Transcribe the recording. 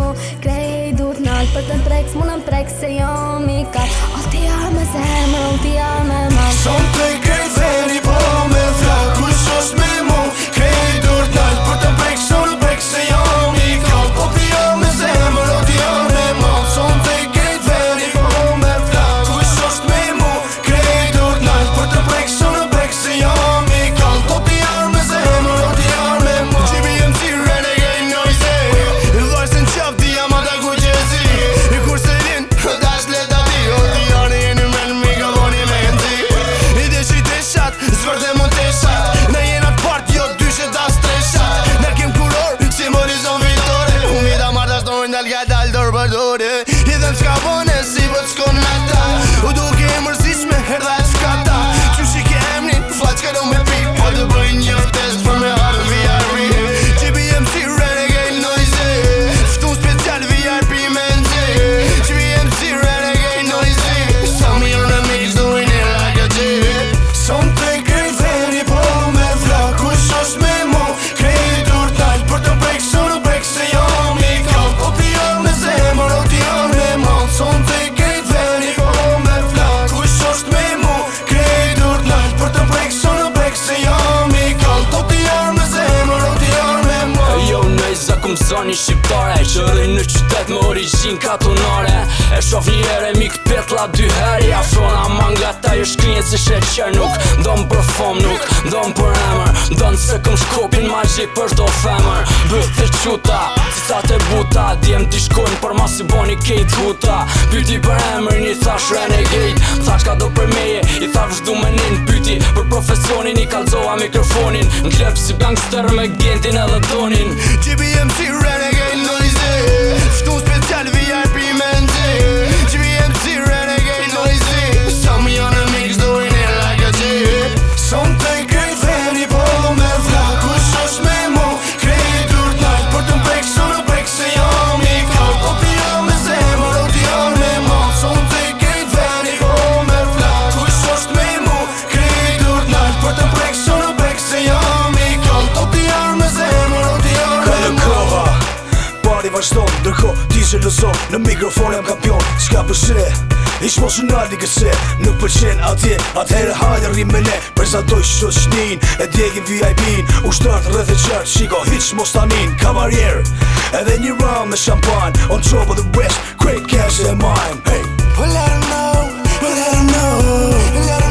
mu krej dur nal Për të prek s'munë prek se jo mi ka O ti jam e zemë, o ti jam e mam Shumë vetëm zoni shqiptare Që rrinë në qytet më origin tunare E shof një ere mik petla dy heri Afrona manga ta jë jo shkinje se që nuk Ndonë më fom nuk, më për emër Ndonë se këm shkopin ma gjik për shdo femër Bëth të quta, sa të buta Djem t'i shkojnë për ma si boni kejt huta Pyti për emër një thash renegate Tha qka do për meje, i thash vëzdu me nin Pyti për profesionin i kalzoa mikrofonin Në klep si gangster me gentin edhe tonin Gjibi vazhdojnë Ndërko ti që lëzon Në mikrofon jam kampion Qka përshre Ish mos në nalë di këse Nuk përqen atje atëherë hajnë rrim me ne Përsa doj shqo qnin E djekin VIP-in U shtartë rrëth e qartë Shiko hiq mos tanin Kamarier Edhe një round me shampan On top of the west Great cash e mine Hey Let her know Let her know Let her know